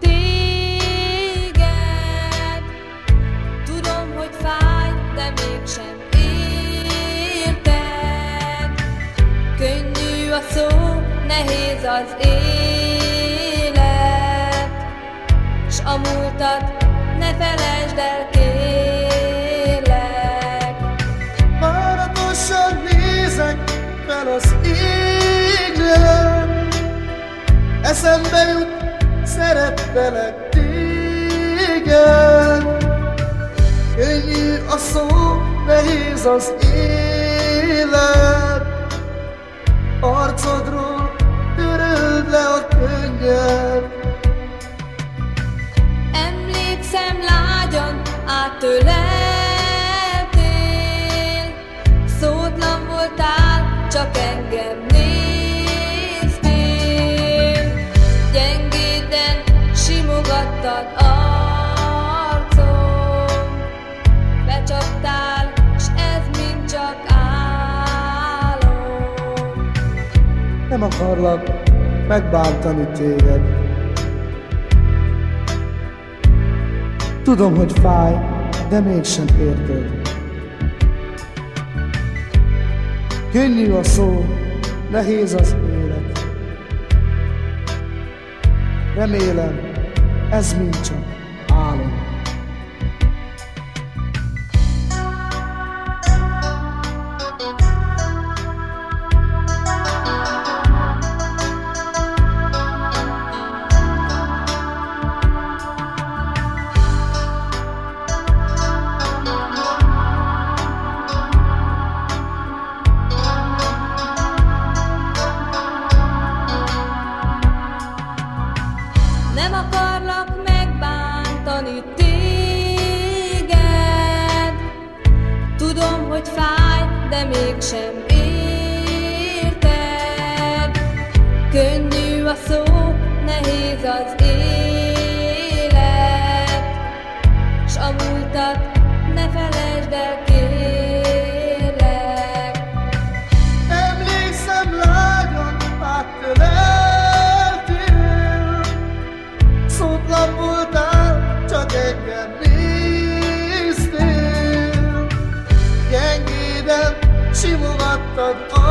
téged. Tudom, hogy fáj, de mégsem érted. Könnyű a szó, nehéz az élet. S a múltat ne felejtsd el kérlek. Váratosan nézek fel az égre. Eszembe jut szerettelek téged. Könnyű a szó, nehéz az élet, arcodról töröld le a könnyed. Emlékszem lágyan, áttöleltél, szótlan voltál, csak engem Nem akarlak megbántani téged. Tudom, hogy fáj, de mégsem érted. Könnyű a szó, nehéz az élet. Remélem, ez mind csak álom. Nem akarlak megbántani téged. Tudom, hogy fáj, de mégsem érted. Könnyű a szó, nehéz az élet Oh.